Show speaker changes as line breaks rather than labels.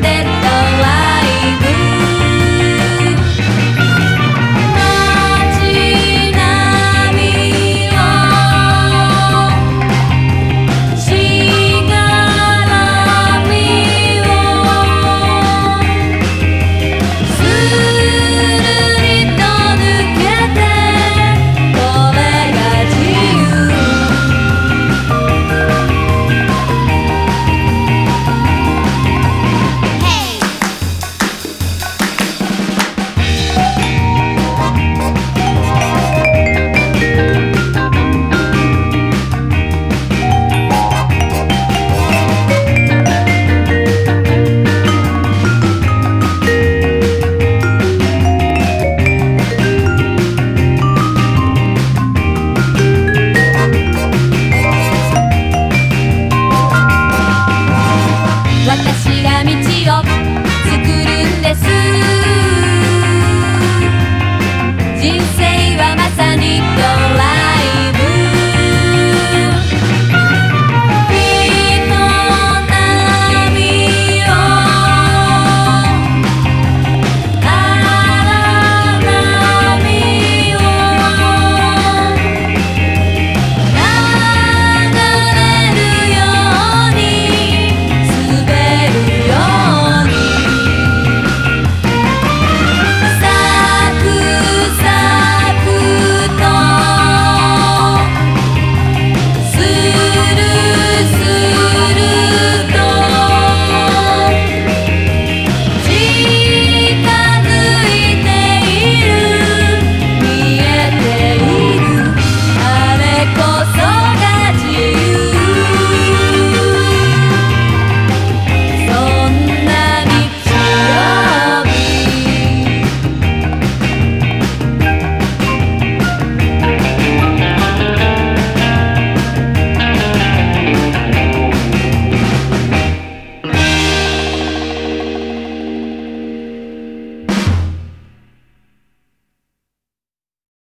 del então